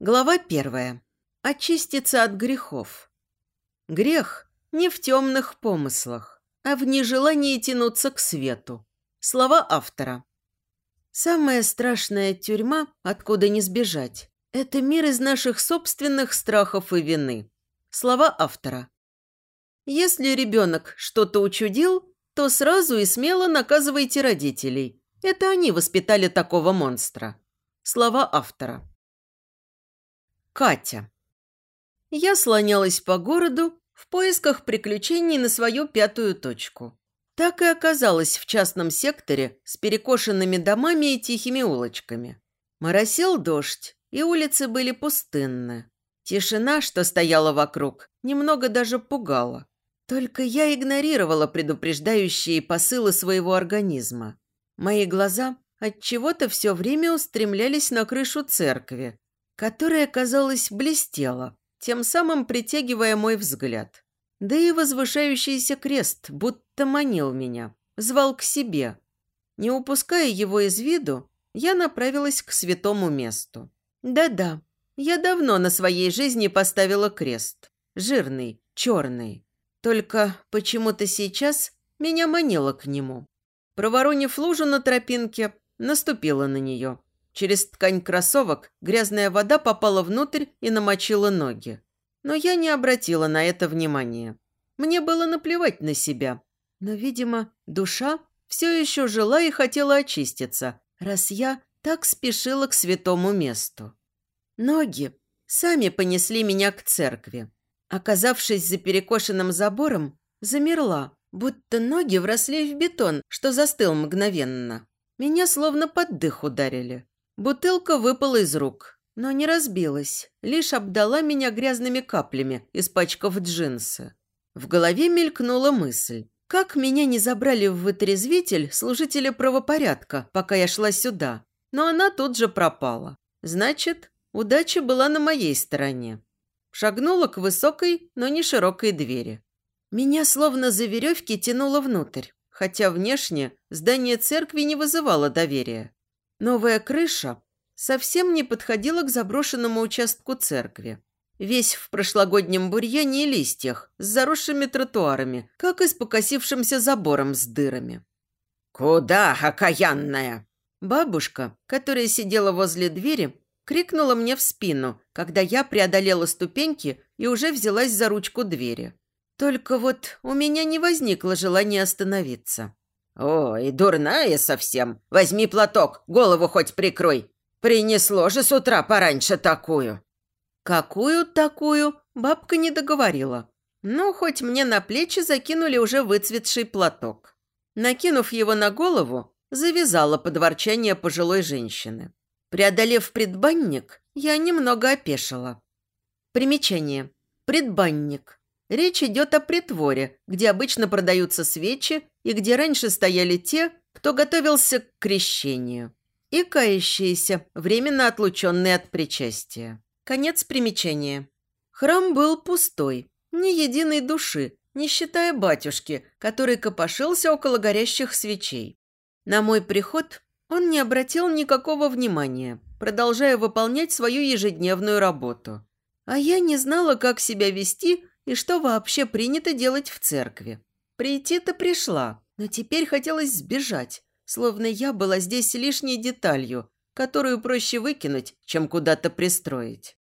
Глава первая. Очиститься от грехов. Грех не в темных помыслах, а в нежелании тянуться к свету. Слова автора. Самая страшная тюрьма, откуда не сбежать, это мир из наших собственных страхов и вины. Слова автора. Если ребенок что-то учудил, то сразу и смело наказывайте родителей. Это они воспитали такого монстра. Слова автора. Катя. Я слонялась по городу в поисках приключений на свою пятую точку. Так и оказалась в частном секторе с перекошенными домами и тихими улочками. Моросил дождь, и улицы были пустынны. Тишина, что стояла вокруг, немного даже пугала. Только я игнорировала предупреждающие посылы своего организма. Мои глаза от чего-то все время устремлялись на крышу церкви, которая, казалось, блестела, тем самым притягивая мой взгляд. Да и возвышающийся крест будто манил меня, звал к себе. Не упуская его из виду, я направилась к святому месту. Да-да, я давно на своей жизни поставила крест. Жирный, черный. Только почему-то сейчас меня манило к нему. Проворонив лужу на тропинке, наступила на нее – Через ткань кроссовок грязная вода попала внутрь и намочила ноги. Но я не обратила на это внимания. Мне было наплевать на себя. Но, видимо, душа все еще жила и хотела очиститься, раз я так спешила к святому месту. Ноги сами понесли меня к церкви. Оказавшись за перекошенным забором, замерла, будто ноги вросли в бетон, что застыл мгновенно. Меня словно под дых ударили. Бутылка выпала из рук, но не разбилась, лишь обдала меня грязными каплями, испачкав джинсы. В голове мелькнула мысль. Как меня не забрали в вытрезвитель служители правопорядка, пока я шла сюда? Но она тут же пропала. Значит, удача была на моей стороне. Шагнула к высокой, но не широкой двери. Меня словно за веревки тянуло внутрь, хотя внешне здание церкви не вызывало доверия. Новая крыша совсем не подходила к заброшенному участку церкви. Весь в прошлогоднем бурьяне и листьях, с заросшими тротуарами, как и с покосившимся забором с дырами. «Куда, окаянная?» Бабушка, которая сидела возле двери, крикнула мне в спину, когда я преодолела ступеньки и уже взялась за ручку двери. Только вот у меня не возникло желания остановиться. «Ой, дурная совсем. Возьми платок, голову хоть прикрой. Принесло же с утра пораньше такую». «Какую такую?» Бабка не договорила. Ну, хоть мне на плечи закинули уже выцветший платок. Накинув его на голову, завязала подворчание пожилой женщины. Преодолев предбанник, я немного опешила. Примечание. Предбанник. Речь идет о притворе, где обычно продаются свечи и где раньше стояли те, кто готовился к крещению. И кающиеся, временно отлученные от причастия. Конец примечания. Храм был пустой, ни единой души, не считая батюшки, который копошился около горящих свечей. На мой приход он не обратил никакого внимания, продолжая выполнять свою ежедневную работу. А я не знала, как себя вести и что вообще принято делать в церкви. Прийти-то пришла, но теперь хотелось сбежать, словно я была здесь лишней деталью, которую проще выкинуть, чем куда-то пристроить.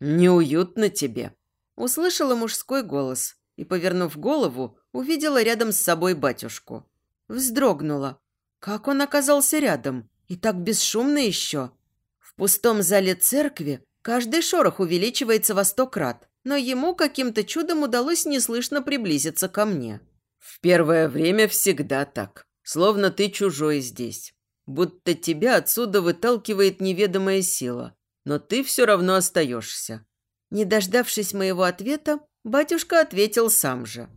«Неуютно тебе», – услышала мужской голос и, повернув голову, увидела рядом с собой батюшку. Вздрогнула. Как он оказался рядом? И так бесшумно еще. В пустом зале церкви каждый шорох увеличивается во сто крат но ему каким-то чудом удалось неслышно приблизиться ко мне. «В первое время всегда так, словно ты чужой здесь. Будто тебя отсюда выталкивает неведомая сила, но ты все равно остаешься». Не дождавшись моего ответа, батюшка ответил сам же.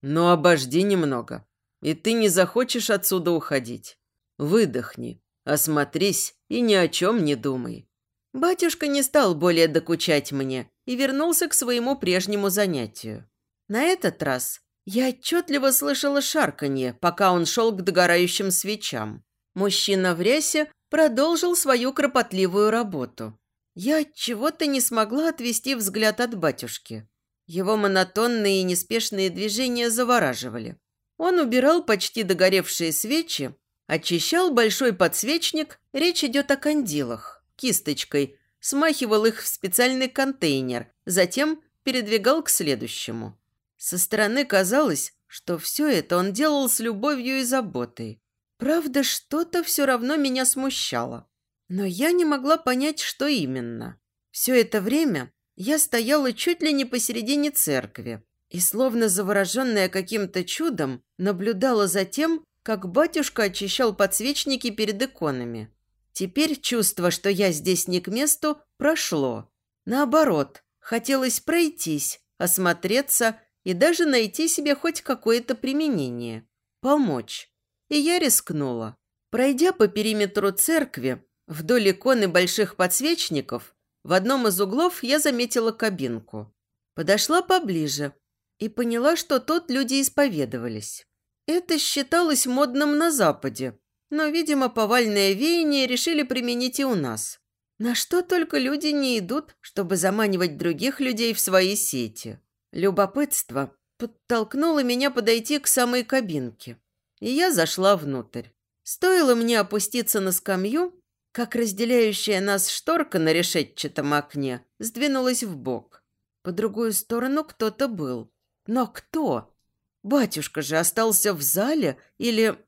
«Ну, обожди немного, и ты не захочешь отсюда уходить. Выдохни, осмотрись и ни о чем не думай. Батюшка не стал более докучать мне и вернулся к своему прежнему занятию. На этот раз я отчетливо слышала шарканье, пока он шел к догорающим свечам. Мужчина в рясе продолжил свою кропотливую работу. Я чего-то не смогла отвести взгляд от батюшки. Его монотонные и неспешные движения завораживали. Он убирал почти догоревшие свечи, очищал большой подсвечник, речь идет о кандилах, кисточкой, смахивал их в специальный контейнер, затем передвигал к следующему. Со стороны казалось, что все это он делал с любовью и заботой. Правда, что-то все равно меня смущало. Но я не могла понять, что именно. Все это время я стояла чуть ли не посередине церкви и, словно завороженная каким-то чудом, наблюдала за тем, как батюшка очищал подсвечники перед иконами. Теперь чувство, что я здесь не к месту, прошло. Наоборот, хотелось пройтись, осмотреться и даже найти себе хоть какое-то применение. Помочь. И я рискнула. Пройдя по периметру церкви, вдоль иконы больших подсвечников, в одном из углов я заметила кабинку. Подошла поближе и поняла, что тут люди исповедовались. Это считалось модным на Западе, но, видимо, повальное веяние решили применить и у нас. На что только люди не идут, чтобы заманивать других людей в свои сети. Любопытство подтолкнуло меня подойти к самой кабинке, и я зашла внутрь. Стоило мне опуститься на скамью, как разделяющая нас шторка на решетчатом окне сдвинулась в бок. По другую сторону кто-то был. Но кто? Батюшка же остался в зале или...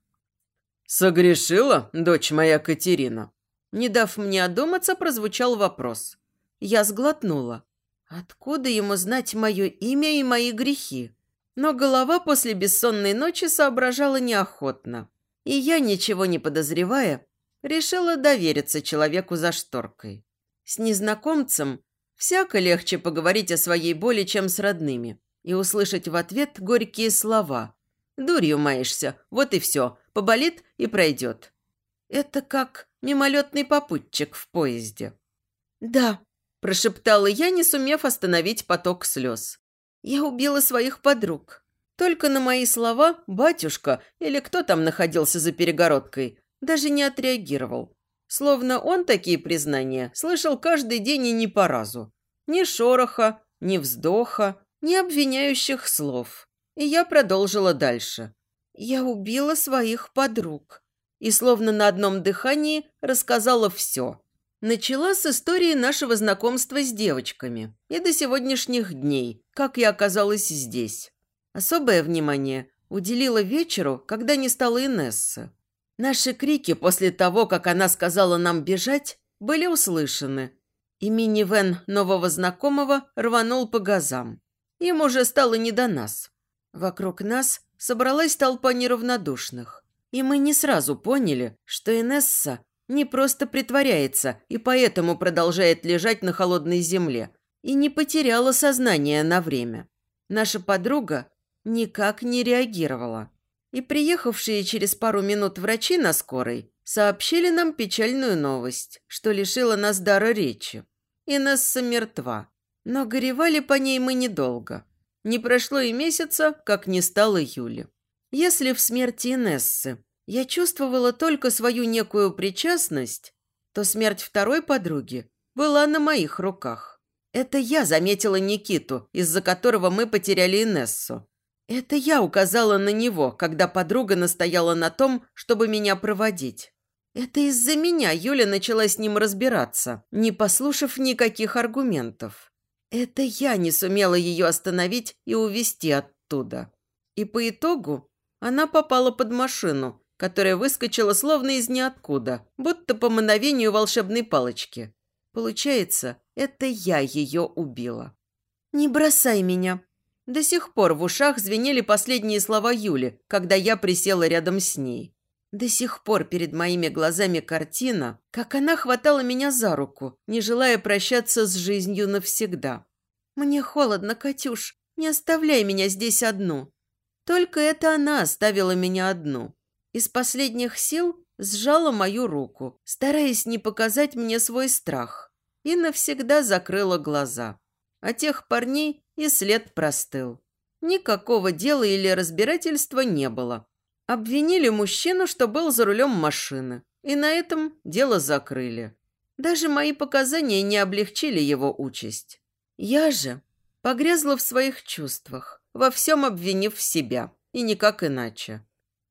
«Согрешила, дочь моя Катерина?» Не дав мне одуматься, прозвучал вопрос. Я сглотнула. Откуда ему знать мое имя и мои грехи? Но голова после бессонной ночи соображала неохотно. И я, ничего не подозревая, решила довериться человеку за шторкой. С незнакомцем всяко легче поговорить о своей боли, чем с родными, и услышать в ответ горькие слова. «Дурью маешься, вот и все, поболит и пройдет». Это как мимолетный попутчик в поезде. «Да», – прошептала я, не сумев остановить поток слез. «Я убила своих подруг». Только на мои слова батюшка или кто там находился за перегородкой даже не отреагировал. Словно он такие признания слышал каждый день и не по разу. Ни шороха, ни вздоха, ни обвиняющих слов. И я продолжила дальше. «Я убила своих подруг» и словно на одном дыхании рассказала все. Начала с истории нашего знакомства с девочками и до сегодняшних дней, как я оказалась здесь. Особое внимание уделила вечеру, когда не стало Инессы. Наши крики после того, как она сказала нам бежать, были услышаны, и минивэн нового знакомого рванул по газам. Им уже стало не до нас. Вокруг нас собралась толпа неравнодушных. И мы не сразу поняли, что Инесса не просто притворяется и поэтому продолжает лежать на холодной земле и не потеряла сознание на время. Наша подруга никак не реагировала. И приехавшие через пару минут врачи на скорой сообщили нам печальную новость, что лишила нас дара речи. Инесса мертва. Но горевали по ней мы недолго. Не прошло и месяца, как не стало Юли. Если в смерти Инессы я чувствовала только свою некую причастность, то смерть второй подруги была на моих руках. Это я заметила Никиту, из-за которого мы потеряли Инессу. Это я указала на него, когда подруга настояла на том, чтобы меня проводить. Это из-за меня Юля начала с ним разбираться, не послушав никаких аргументов. Это я не сумела ее остановить и увести оттуда. И по итогу она попала под машину, которая выскочила словно из ниоткуда, будто по мановению волшебной палочки. Получается, это я ее убила. «Не бросай меня!» До сих пор в ушах звенели последние слова Юли, когда я присела рядом с ней. До сих пор перед моими глазами картина, как она хватала меня за руку, не желая прощаться с жизнью навсегда. «Мне холодно, Катюш, не оставляй меня здесь одну». Только это она оставила меня одну. Из последних сил сжала мою руку, стараясь не показать мне свой страх, и навсегда закрыла глаза. А тех парней и след простыл. Никакого дела или разбирательства не было. Обвинили мужчину, что был за рулем машины, и на этом дело закрыли. Даже мои показания не облегчили его участь. Я же погрязла в своих чувствах, во всем обвинив себя, и никак иначе.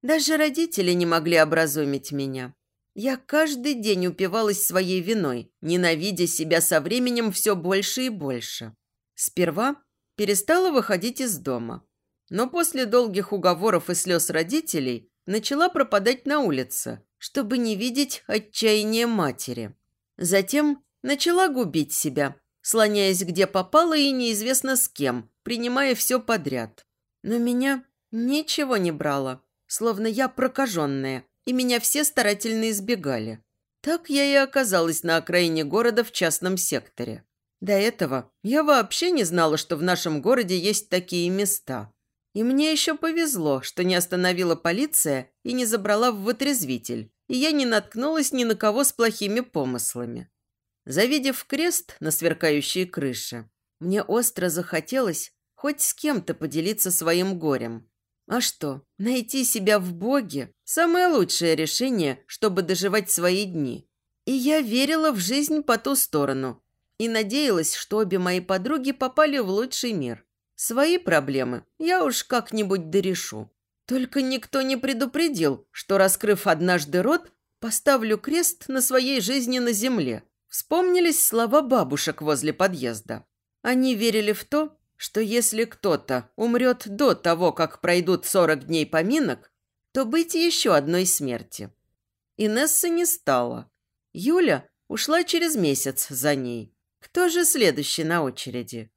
Даже родители не могли образумить меня. Я каждый день упивалась своей виной, ненавидя себя со временем все больше и больше. Сперва перестала выходить из дома. Но после долгих уговоров и слез родителей начала пропадать на улице, чтобы не видеть отчаяния матери. Затем начала губить себя, слоняясь где попало и неизвестно с кем, принимая все подряд. Но меня ничего не брало, словно я прокаженная, и меня все старательно избегали. Так я и оказалась на окраине города в частном секторе. До этого я вообще не знала, что в нашем городе есть такие места. И мне еще повезло, что не остановила полиция и не забрала в вытрезвитель, и я не наткнулась ни на кого с плохими помыслами. Завидев крест на сверкающей крыше, мне остро захотелось хоть с кем-то поделиться своим горем. А что, найти себя в Боге – самое лучшее решение, чтобы доживать свои дни. И я верила в жизнь по ту сторону и надеялась, что обе мои подруги попали в лучший мир. Свои проблемы я уж как-нибудь дорешу. Только никто не предупредил, что, раскрыв однажды рот, поставлю крест на своей жизни на земле. Вспомнились слова бабушек возле подъезда. Они верили в то, что если кто-то умрет до того, как пройдут 40 дней поминок, то быть еще одной смерти. Инесса не стала. Юля ушла через месяц за ней. Кто же следующий на очереди?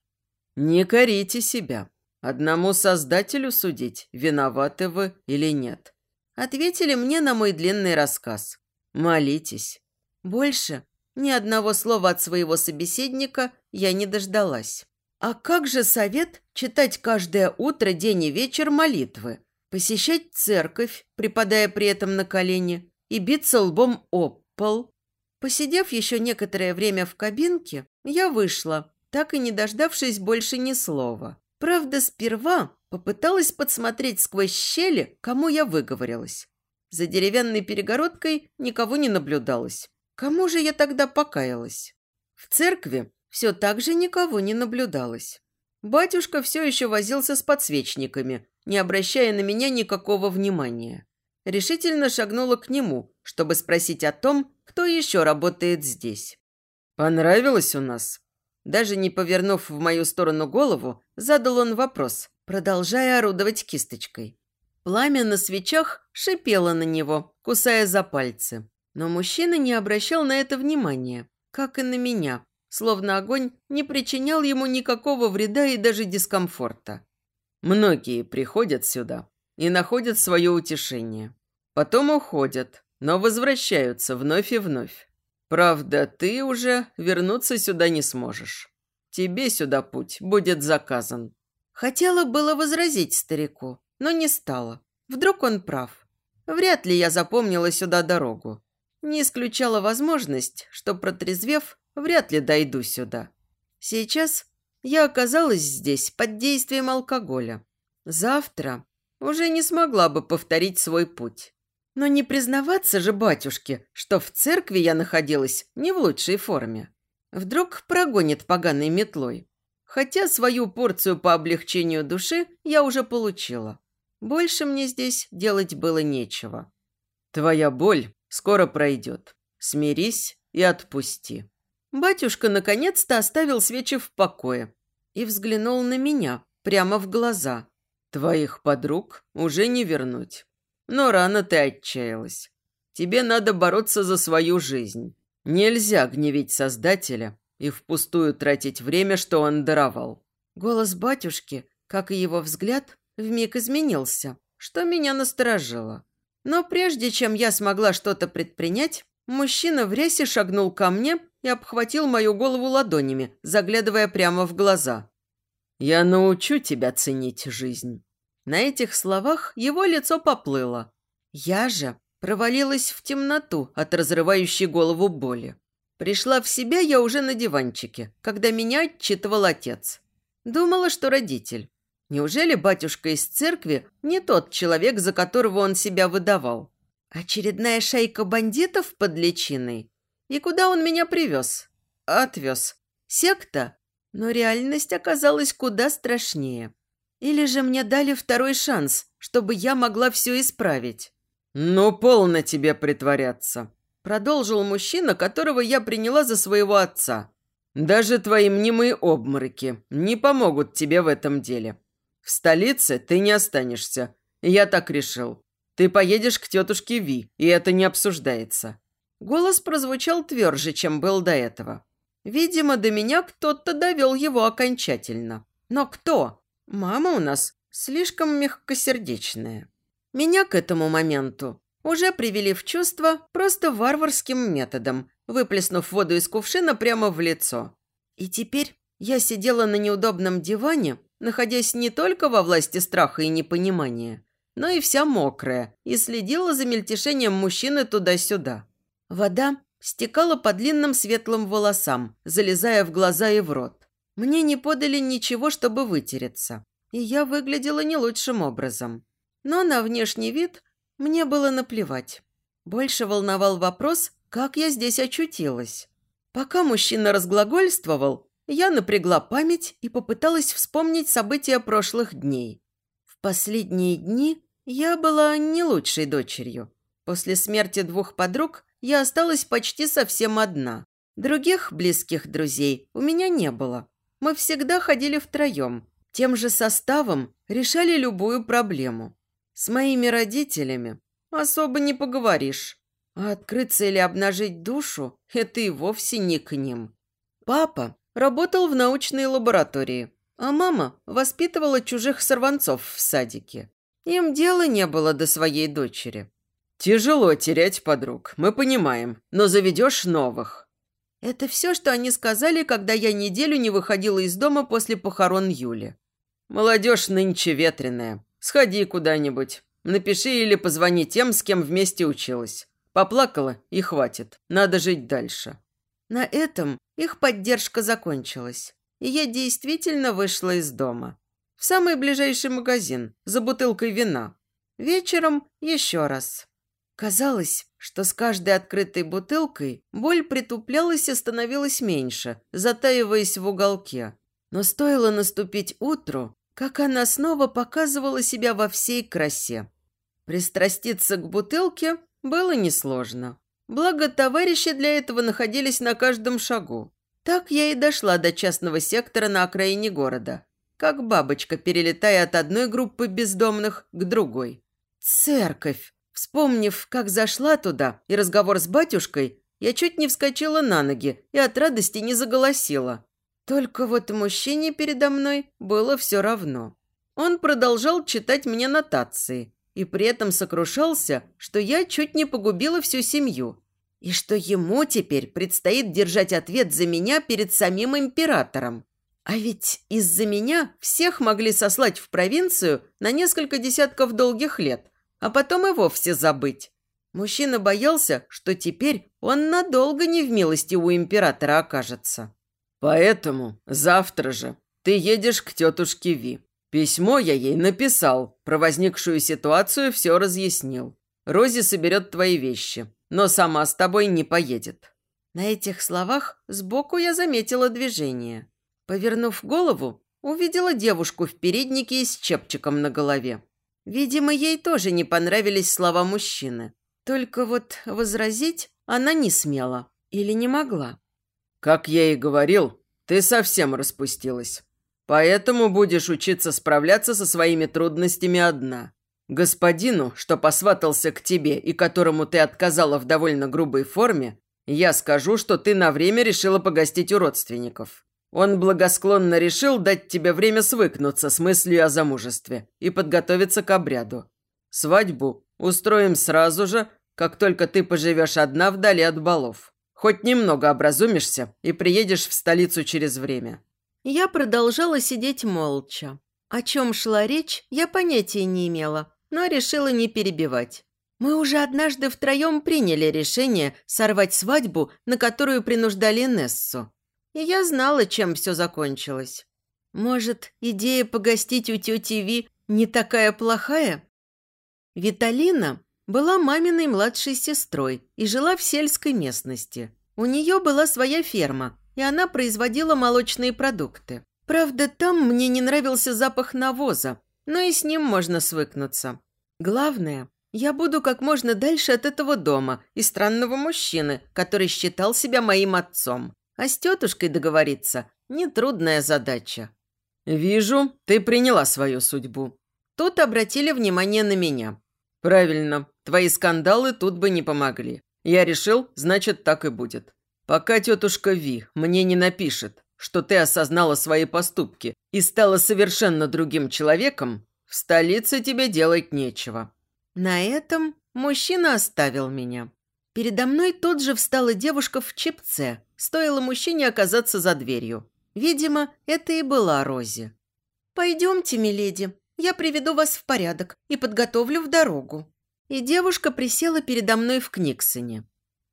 Не корите себя. Одному создателю судить, виноваты вы или нет. Ответили мне на мой длинный рассказ. Молитесь. Больше ни одного слова от своего собеседника я не дождалась. А как же совет читать каждое утро, день и вечер молитвы, посещать церковь, припадая при этом на колени, и биться лбом об пол? Посидев еще некоторое время в кабинке, я вышла, так и не дождавшись больше ни слова. Правда, сперва попыталась подсмотреть сквозь щели, кому я выговорилась. За деревянной перегородкой никого не наблюдалось. Кому же я тогда покаялась? В церкви все так же никого не наблюдалось. Батюшка все еще возился с подсвечниками, не обращая на меня никакого внимания. Решительно шагнула к нему, чтобы спросить о том, кто еще работает здесь. «Понравилось у нас?» Даже не повернув в мою сторону голову, задал он вопрос, продолжая орудовать кисточкой. Пламя на свечах шипело на него, кусая за пальцы. Но мужчина не обращал на это внимания, как и на меня, словно огонь не причинял ему никакого вреда и даже дискомфорта. Многие приходят сюда и находят свое утешение. Потом уходят, но возвращаются вновь и вновь. Правда, ты уже вернуться сюда не сможешь. Тебе сюда путь будет заказан. Хотела было возразить старику, но не стала. Вдруг он прав. Вряд ли я запомнила сюда дорогу. Не исключала возможность, что, протрезвев, вряд ли дойду сюда. Сейчас я оказалась здесь под действием алкоголя. Завтра уже не смогла бы повторить свой путь. Но не признаваться же батюшке, что в церкви я находилась не в лучшей форме. Вдруг прогонит поганой метлой. Хотя свою порцию по облегчению души я уже получила. Больше мне здесь делать было нечего. Твоя боль скоро пройдет. Смирись и отпусти. Батюшка наконец-то оставил свечи в покое и взглянул на меня прямо в глаза. Твоих подруг уже не вернуть. Но рано ты отчаялась. Тебе надо бороться за свою жизнь. Нельзя гневить Создателя и впустую тратить время, что он даровал. Голос батюшки, как и его взгляд, вмиг изменился, что меня насторожило. Но прежде чем я смогла что-то предпринять, мужчина в рясе шагнул ко мне и обхватил мою голову ладонями, заглядывая прямо в глаза. «Я научу тебя ценить жизнь». На этих словах его лицо поплыло. Я же провалилась в темноту от разрывающей голову боли. Пришла в себя я уже на диванчике, когда меня отчитывал отец. Думала, что родитель. Неужели батюшка из церкви не тот человек, за которого он себя выдавал? Очередная шайка бандитов под личиной? И куда он меня привез? Отвез. Секта? Но реальность оказалась куда страшнее. Или же мне дали второй шанс, чтобы я могла все исправить? «Ну, полно тебе притворяться», – продолжил мужчина, которого я приняла за своего отца. «Даже твои мнимые обмороки не помогут тебе в этом деле. В столице ты не останешься. Я так решил. Ты поедешь к тетушке Ви, и это не обсуждается». Голос прозвучал тверже, чем был до этого. Видимо, до меня кто-то довел его окончательно. Но кто? Мама у нас слишком мягкосердечная. Меня к этому моменту уже привели в чувство просто варварским методом, выплеснув воду из кувшина прямо в лицо. И теперь я сидела на неудобном диване, находясь не только во власти страха и непонимания, но и вся мокрая, и следила за мельтешением мужчины туда-сюда. Вода стекала по длинным светлым волосам, залезая в глаза и в рот. Мне не подали ничего, чтобы вытереться, и я выглядела не лучшим образом. Но на внешний вид мне было наплевать. Больше волновал вопрос, как я здесь очутилась. Пока мужчина разглагольствовал, я напрягла память и попыталась вспомнить события прошлых дней. В последние дни я была не лучшей дочерью. После смерти двух подруг я осталась почти совсем одна. Других близких друзей у меня не было. Мы всегда ходили втроем. Тем же составом решали любую проблему. С моими родителями особо не поговоришь. А открыться или обнажить душу – это и вовсе не к ним. Папа работал в научной лаборатории, а мама воспитывала чужих сорванцов в садике. Им дела не было до своей дочери. «Тяжело терять подруг, мы понимаем, но заведешь новых». Это все, что они сказали, когда я неделю не выходила из дома после похорон Юли. «Молодежь нынче ветреная. Сходи куда-нибудь. Напиши или позвони тем, с кем вместе училась. Поплакала и хватит. Надо жить дальше». На этом их поддержка закончилась, и я действительно вышла из дома. В самый ближайший магазин за бутылкой вина. Вечером еще раз. Казалось, что с каждой открытой бутылкой боль притуплялась и становилась меньше, затаиваясь в уголке. Но стоило наступить утру, как она снова показывала себя во всей красе. Пристраститься к бутылке было несложно. Благо, товарищи для этого находились на каждом шагу. Так я и дошла до частного сектора на окраине города, как бабочка, перелетая от одной группы бездомных к другой. Церковь! Вспомнив, как зашла туда и разговор с батюшкой, я чуть не вскочила на ноги и от радости не заголосила. Только вот мужчине передо мной было все равно. Он продолжал читать мне нотации и при этом сокрушался, что я чуть не погубила всю семью и что ему теперь предстоит держать ответ за меня перед самим императором. А ведь из-за меня всех могли сослать в провинцию на несколько десятков долгих лет, а потом и вовсе забыть. Мужчина боялся, что теперь он надолго не в милости у императора окажется. Поэтому завтра же ты едешь к тетушке Ви. Письмо я ей написал, про возникшую ситуацию все разъяснил. Рози соберет твои вещи, но сама с тобой не поедет». На этих словах сбоку я заметила движение. Повернув голову, увидела девушку в переднике и с чепчиком на голове. Видимо, ей тоже не понравились слова мужчины. Только вот возразить она не смела или не могла. «Как я и говорил, ты совсем распустилась. Поэтому будешь учиться справляться со своими трудностями одна. Господину, что посватался к тебе и которому ты отказала в довольно грубой форме, я скажу, что ты на время решила погостить у родственников. Он благосклонно решил дать тебе время свыкнуться с мыслью о замужестве и подготовиться к обряду. Свадьбу устроим сразу же, как только ты поживешь одна вдали от балов. Хоть немного образумишься и приедешь в столицу через время». Я продолжала сидеть молча. О чем шла речь, я понятия не имела, но решила не перебивать. Мы уже однажды втроем приняли решение сорвать свадьбу, на которую принуждали Нессу. И я знала, чем все закончилось. Может, идея погостить у тети Ви не такая плохая? Виталина была маминой младшей сестрой и жила в сельской местности. У нее была своя ферма, и она производила молочные продукты. Правда, там мне не нравился запах навоза, но и с ним можно свыкнуться. Главное, я буду как можно дальше от этого дома и странного мужчины, который считал себя моим отцом. А с тетушкой договориться – нетрудная задача. «Вижу, ты приняла свою судьбу». Тут обратили внимание на меня. «Правильно, твои скандалы тут бы не помогли. Я решил, значит, так и будет. Пока тетушка Ви мне не напишет, что ты осознала свои поступки и стала совершенно другим человеком, в столице тебе делать нечего». На этом мужчина оставил меня. Передо мной тут же встала девушка в чепце, стоило мужчине оказаться за дверью. Видимо, это и была Рози. «Пойдемте, миледи, я приведу вас в порядок и подготовлю в дорогу». И девушка присела передо мной в Книксоне.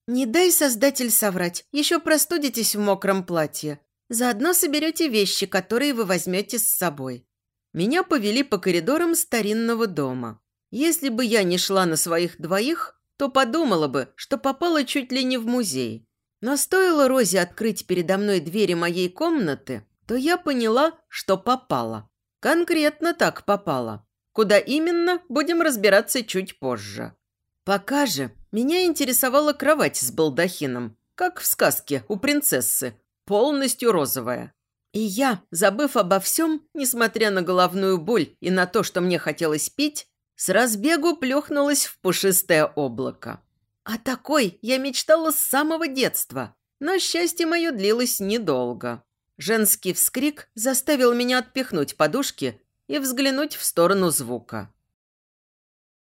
«Не дай, создатель, соврать, еще простудитесь в мокром платье. Заодно соберете вещи, которые вы возьмете с собой». Меня повели по коридорам старинного дома. Если бы я не шла на своих двоих, то подумала бы, что попала чуть ли не в музей. Но стоило Розе открыть передо мной двери моей комнаты, то я поняла, что попала. Конкретно так попала. Куда именно, будем разбираться чуть позже. Пока же меня интересовала кровать с балдахином, как в сказке у принцессы, полностью розовая. И я, забыв обо всем, несмотря на головную боль и на то, что мне хотелось пить, с разбегу плюхнулась в пушистое облако. А такой я мечтала с самого детства, но счастье мое длилось недолго. Женский вскрик заставил меня отпихнуть подушки и взглянуть в сторону звука.